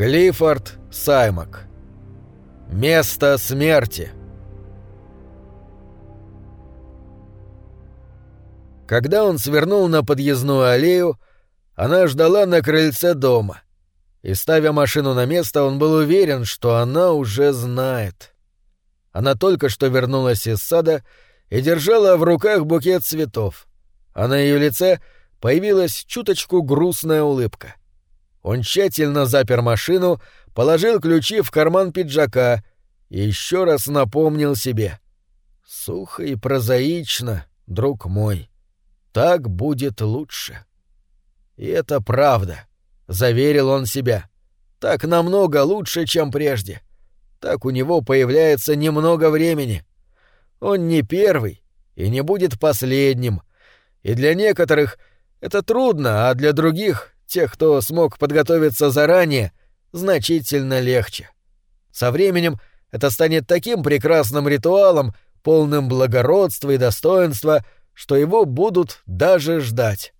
Клиффорд Саймак. Место смерти. Когда он свернул на подъездную аллею, она ждала на крыльце дома. И, ставя машину на место, он был уверен, что она уже знает. Она только что вернулась из сада и держала в руках букет цветов, а на ее лице появилась чуточку грустная улыбка. Он тщательно запер машину, положил ключи в карман пиджака и еще раз напомнил себе. «Сухо и прозаично, друг мой. Так будет лучше». И это правда, — заверил он себя. Так намного лучше, чем прежде. Так у него появляется немного времени. Он не первый и не будет последним. И для некоторых это трудно, а для других тех, кто смог подготовиться заранее, значительно легче. Со временем это станет таким прекрасным ритуалом, полным благородства и достоинства, что его будут даже ждать.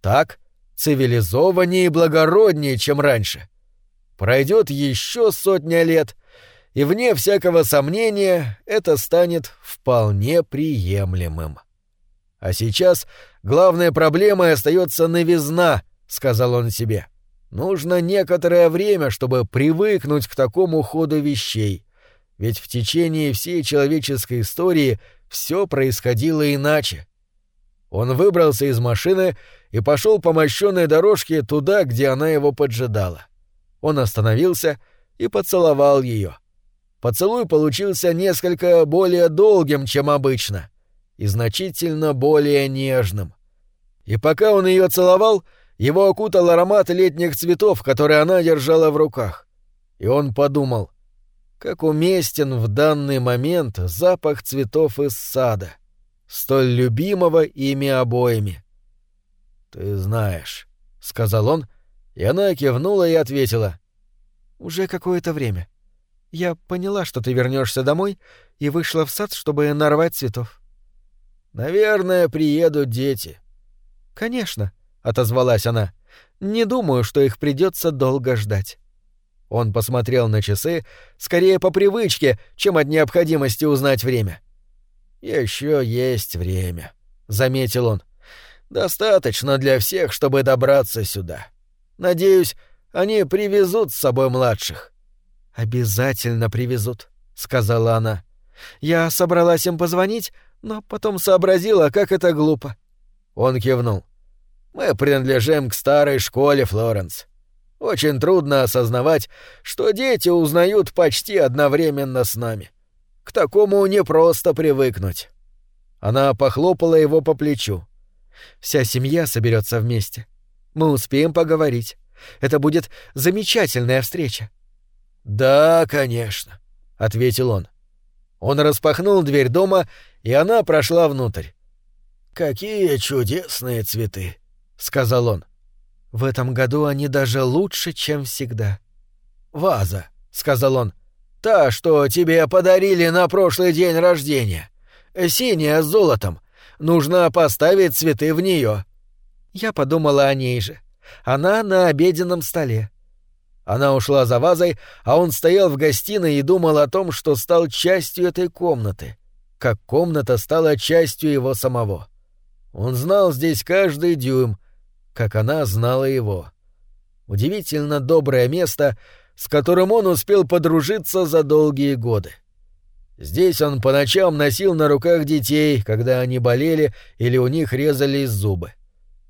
Так, цивилизованнее и благороднее, чем раньше. Пройдет еще сотня лет, и вне всякого сомнения это станет вполне приемлемым. А сейчас главной проблемой остается новизна, — сказал он себе. «Нужно некоторое время, чтобы привыкнуть к такому ходу вещей, ведь в течение всей человеческой истории все происходило иначе». Он выбрался из машины и пошел по мощенной дорожке туда, где она его поджидала. Он остановился и поцеловал ее. Поцелуй получился несколько более долгим, чем обычно, и значительно более нежным. И пока он ее целовал, — его окутал аромат летних цветов, которые она держала в руках. И он подумал, как уместен в данный момент запах цветов из сада, столь любимого ими обоими. «Ты знаешь», — сказал он, и она кивнула и ответила. «Уже какое-то время. Я поняла, что ты вернешься домой, и вышла в сад, чтобы нарвать цветов». «Наверное, приедут дети». «Конечно», — отозвалась она. «Не думаю, что их придется долго ждать». Он посмотрел на часы, скорее по привычке, чем от необходимости узнать время. Еще есть время», — заметил он. «Достаточно для всех, чтобы добраться сюда. Надеюсь, они привезут с собой младших». «Обязательно привезут», — сказала она. «Я собралась им позвонить, но потом сообразила, как это глупо». Он кивнул. Мы принадлежим к старой школе, Флоренс. Очень трудно осознавать, что дети узнают почти одновременно с нами. К такому непросто привыкнуть. Она похлопала его по плечу. Вся семья соберется вместе. Мы успеем поговорить. Это будет замечательная встреча. Да, конечно, ответил он. Он распахнул дверь дома, и она прошла внутрь. Какие чудесные цветы, сказал он. В этом году они даже лучше, чем всегда. Ваза, сказал он. Та, что тебе подарили на прошлый день рождения. Синяя с золотом. Нужно поставить цветы в нее. Я подумала о ней же. Она на обеденном столе. Она ушла за вазой, а он стоял в гостиной и думал о том, что стал частью этой комнаты, как комната стала частью его самого. Он знал здесь каждый дюйм, как она знала его. Удивительно доброе место, с которым он успел подружиться за долгие годы. Здесь он по ночам носил на руках детей, когда они болели или у них резались зубы.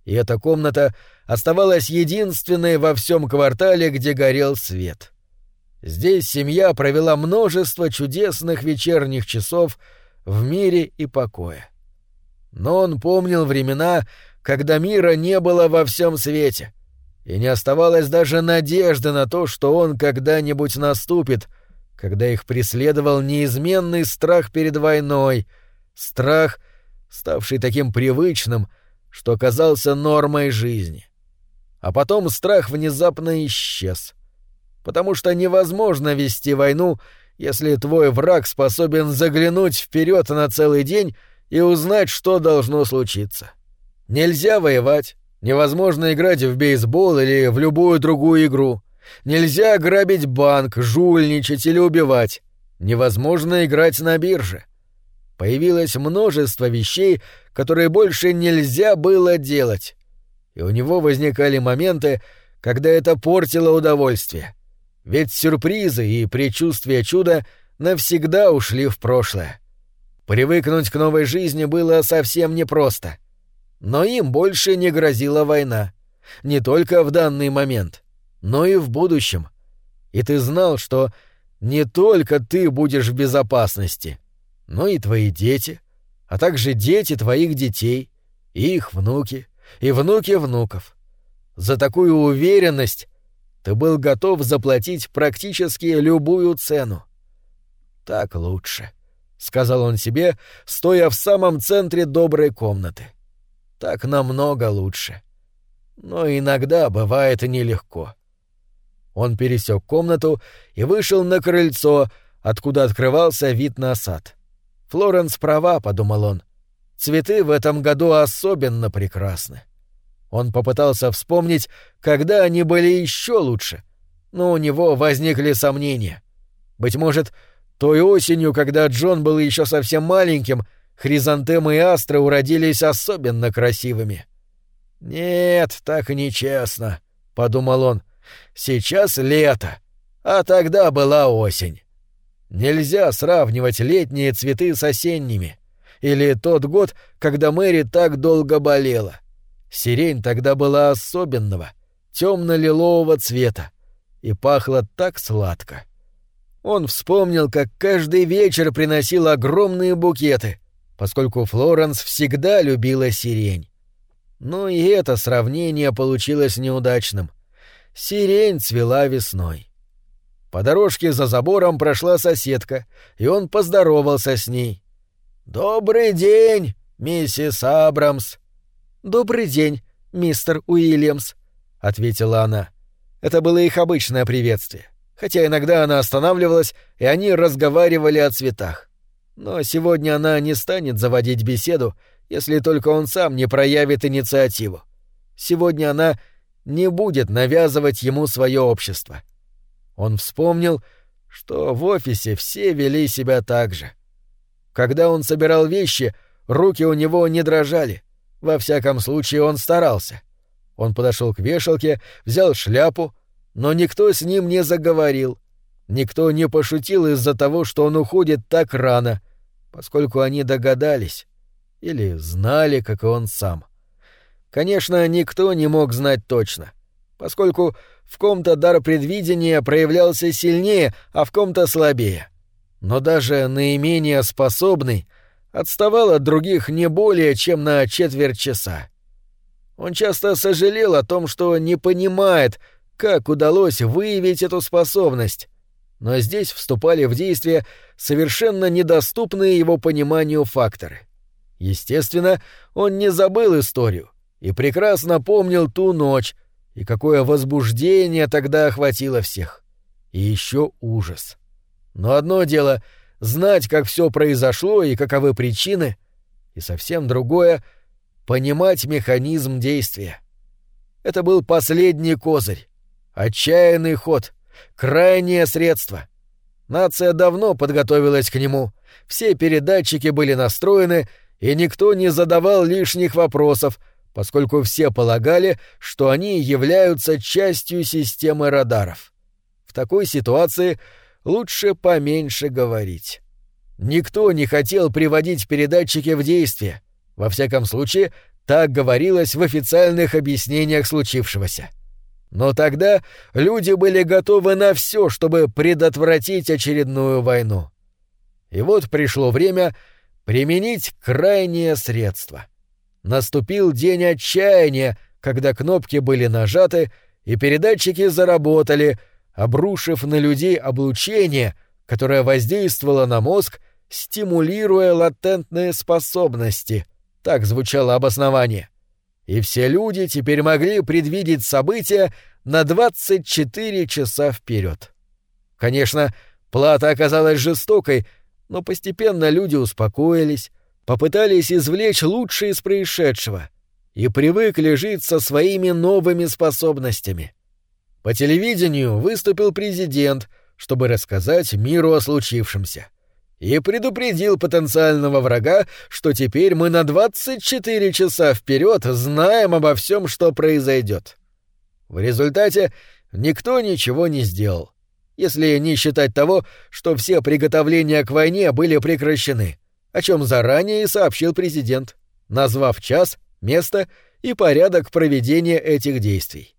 И эта комната оставалась единственной во всем квартале, где горел свет. Здесь семья провела множество чудесных вечерних часов в мире и покое. Но он помнил времена, когда мира не было во всем свете, и не оставалось даже надежды на то, что он когда-нибудь наступит, когда их преследовал неизменный страх перед войной, страх, ставший таким привычным, что казался нормой жизни. А потом страх внезапно исчез, потому что невозможно вести войну, если твой враг способен заглянуть вперед на целый день и узнать, что должно случиться. Нельзя воевать, невозможно играть в бейсбол или в любую другую игру. Нельзя грабить банк, жульничать или убивать. Невозможно играть на бирже. Появилось множество вещей, которые больше нельзя было делать. И у него возникали моменты, когда это портило удовольствие. Ведь сюрпризы и предчувствие чуда навсегда ушли в прошлое. Привыкнуть к новой жизни было совсем непросто. Но им больше не грозила война. Не только в данный момент, но и в будущем. И ты знал, что не только ты будешь в безопасности, но и твои дети, а также дети твоих детей, и их внуки, и внуки внуков. За такую уверенность ты был готов заплатить практически любую цену. Так лучше. —— сказал он себе, стоя в самом центре доброй комнаты. «Так намного лучше. Но иногда бывает нелегко». Он пересек комнату и вышел на крыльцо, откуда открывался вид на сад. «Флоренс права», — подумал он. «Цветы в этом году особенно прекрасны». Он попытался вспомнить, когда они были еще лучше, но у него возникли сомнения. Быть может, той осенью, когда Джон был еще совсем маленьким, хризантемы и астры уродились особенно красивыми. «Нет, так нечестно», — подумал он. «Сейчас лето, а тогда была осень. Нельзя сравнивать летние цветы с осенними. Или тот год, когда Мэри так долго болела. Сирень тогда была особенного, темно-лилового цвета, и пахла так сладко. Он вспомнил, как каждый вечер приносил огромные букеты, поскольку Флоренс всегда любила сирень. Но и это сравнение получилось неудачным. Сирень цвела весной. По дорожке за забором прошла соседка, и он поздоровался с ней. «Добрый день, миссис Абрамс!» «Добрый день, мистер Уильямс», — ответила она. Это было их обычное приветствие хотя иногда она останавливалась, и они разговаривали о цветах. Но сегодня она не станет заводить беседу, если только он сам не проявит инициативу. Сегодня она не будет навязывать ему свое общество. Он вспомнил, что в офисе все вели себя так же. Когда он собирал вещи, руки у него не дрожали. Во всяком случае, он старался. Он подошел к вешалке, взял шляпу, но никто с ним не заговорил. Никто не пошутил из-за того, что он уходит так рано, поскольку они догадались или знали, как и он сам. Конечно, никто не мог знать точно, поскольку в ком-то дар предвидения проявлялся сильнее, а в ком-то слабее. Но даже наименее способный отставал от других не более чем на четверть часа. Он часто сожалел о том, что не понимает, как удалось выявить эту способность? Но здесь вступали в действие совершенно недоступные его пониманию факторы. Естественно, он не забыл историю и прекрасно помнил ту ночь, и какое возбуждение тогда охватило всех. И еще ужас. Но одно дело — знать, как все произошло и каковы причины, и совсем другое — понимать механизм действия. Это был последний козырь, Отчаянный ход. Крайнее средство. Нация давно подготовилась к нему. Все передатчики были настроены, и никто не задавал лишних вопросов, поскольку все полагали, что они являются частью системы радаров. В такой ситуации лучше поменьше говорить. Никто не хотел приводить передатчики в действие. Во всяком случае, так говорилось в официальных объяснениях случившегося. Но тогда люди были готовы на все, чтобы предотвратить очередную войну. И вот пришло время применить крайнее средство. Наступил день отчаяния, когда кнопки были нажаты и передатчики заработали, обрушив на людей облучение, которое воздействовало на мозг, стимулируя латентные способности. Так звучало обоснование — и все люди теперь могли предвидеть события на 24 часа вперед. Конечно, плата оказалась жестокой, но постепенно люди успокоились, попытались извлечь лучшее из происшедшего и привыкли жить со своими новыми способностями. По телевидению выступил президент, чтобы рассказать миру о случившемся. И предупредил потенциального врага, что теперь мы на 24 часа вперед знаем обо всем, что произойдет. В результате никто ничего не сделал, если не считать того, что все приготовления к войне были прекращены, о чем заранее сообщил президент, назвав час, место и порядок проведения этих действий.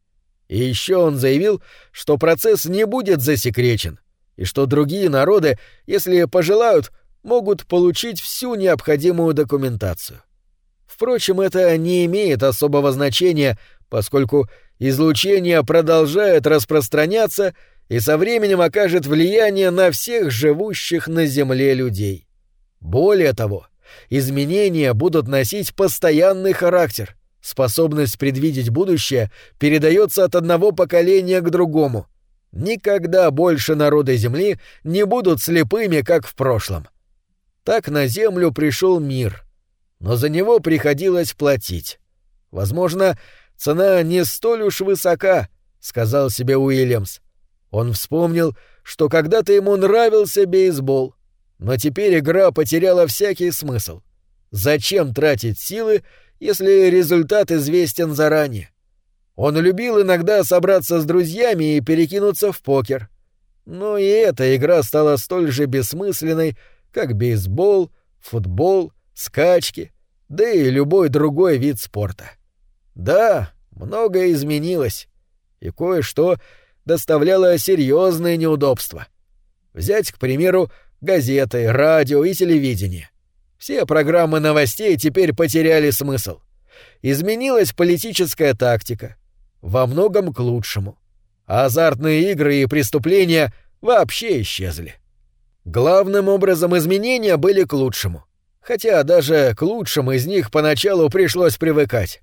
И еще он заявил, что процесс не будет засекречен, и что другие народы, если пожелают, могут получить всю необходимую документацию. Впрочем, это не имеет особого значения, поскольку излучение продолжает распространяться и со временем окажет влияние на всех живущих на Земле людей. Более того, изменения будут носить постоянный характер. Способность предвидеть будущее передается от одного поколения к другому. Никогда больше народы Земли не будут слепыми, как в прошлом. Так на Землю пришел мир, но за него приходилось платить. Возможно, цена не столь уж высока, сказал себе Уильямс. Он вспомнил, что когда-то ему нравился бейсбол, но теперь игра потеряла всякий смысл. Зачем тратить силы, если результат известен заранее? Он любил иногда собраться с друзьями и перекинуться в покер. Но и эта игра стала столь же бессмысленной, как бейсбол, футбол, скачки, да и любой другой вид спорта. Да, многое изменилось, и кое-что доставляло серьезные неудобства. Взять, к примеру, газеты, радио и телевидение. Все программы новостей теперь потеряли смысл. Изменилась политическая тактика. Во многом к лучшему. Азартные игры и преступления вообще исчезли. Главным образом изменения были к лучшему. Хотя даже к лучшим из них поначалу пришлось привыкать.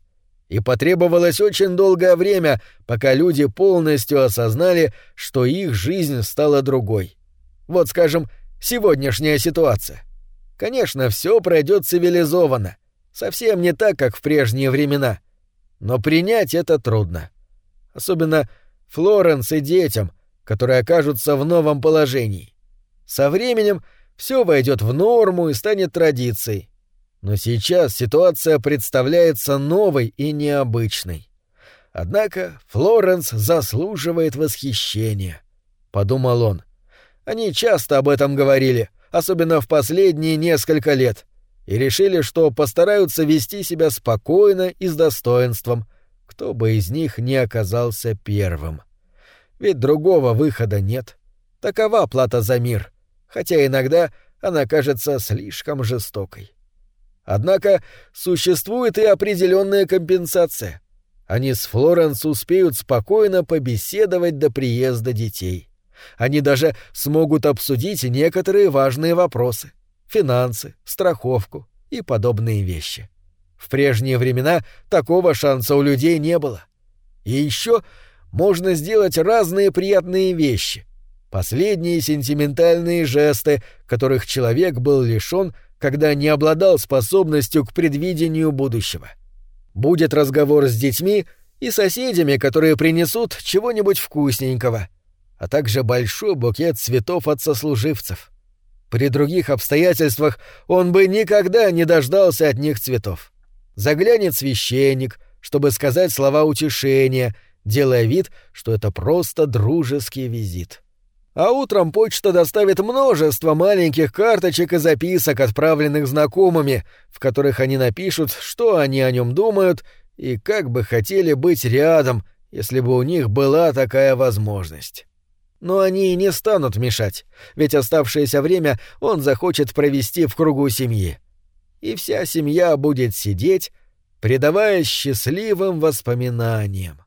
И потребовалось очень долгое время, пока люди полностью осознали, что их жизнь стала другой. Вот, скажем, сегодняшняя ситуация. Конечно, все пройдет цивилизованно, совсем не так, как в прежние времена. Но принять это трудно. Особенно Флоренс и детям, которые окажутся в новом положении. Со временем все войдет в норму и станет традицией. Но сейчас ситуация представляется новой и необычной. Однако Флоренс заслуживает восхищения, — подумал он. Они часто об этом говорили, особенно в последние несколько лет, и решили, что постараются вести себя спокойно и с достоинством, кто бы из них не оказался первым. Ведь другого выхода нет. Такова плата за мир, хотя иногда она кажется слишком жестокой. Однако существует и определенная компенсация. Они с Флоренс успеют спокойно побеседовать до приезда детей. Они даже смогут обсудить некоторые важные вопросы — финансы, страховку и подобные вещи. В прежние времена такого шанса у людей не было. И еще можно сделать разные приятные вещи. Последние сентиментальные жесты, которых человек был лишен, когда не обладал способностью к предвидению будущего. Будет разговор с детьми и соседями, которые принесут чего-нибудь вкусненького — а также большой букет цветов от сослуживцев. При других обстоятельствах он бы никогда не дождался от них цветов. Заглянет священник, чтобы сказать слова утешения, делая вид, что это просто дружеский визит. А утром почта доставит множество маленьких карточек и записок, отправленных знакомыми, в которых они напишут, что они о нем думают и как бы хотели быть рядом, если бы у них была такая возможность. Но они и не станут мешать, ведь оставшееся время он захочет провести в кругу семьи. И вся семья будет сидеть, предаваясь счастливым воспоминаниям.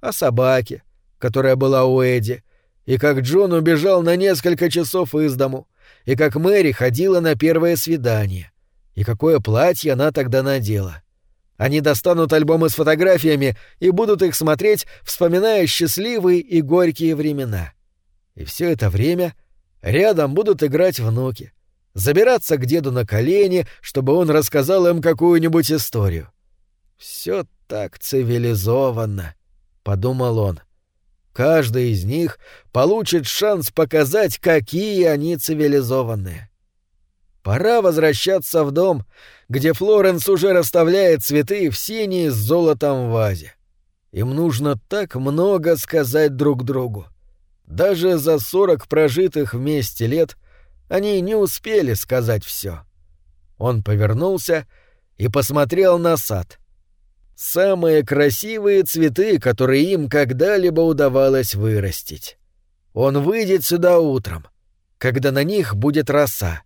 О собаке, которая была у Эдди, и как Джон убежал на несколько часов из дому, и как Мэри ходила на первое свидание, и какое платье она тогда надела. Они достанут альбомы с фотографиями и будут их смотреть, вспоминая счастливые и горькие времена. И все это время рядом будут играть внуки, забираться к деду на колени, чтобы он рассказал им какую-нибудь историю. Все так цивилизованно, подумал он. Каждый из них получит шанс показать, какие они цивилизованные. Пора возвращаться в дом, где Флоренс уже расставляет цветы в синей с золотом вазе. Им нужно так много сказать друг другу. Даже за сорок прожитых вместе лет они не успели сказать все. Он повернулся и посмотрел на сад. Самые красивые цветы, которые им когда-либо удавалось вырастить. Он выйдет сюда утром, когда на них будет роса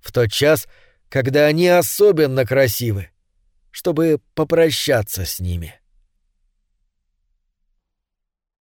в тот час, когда они особенно красивы, чтобы попрощаться с ними.